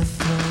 the.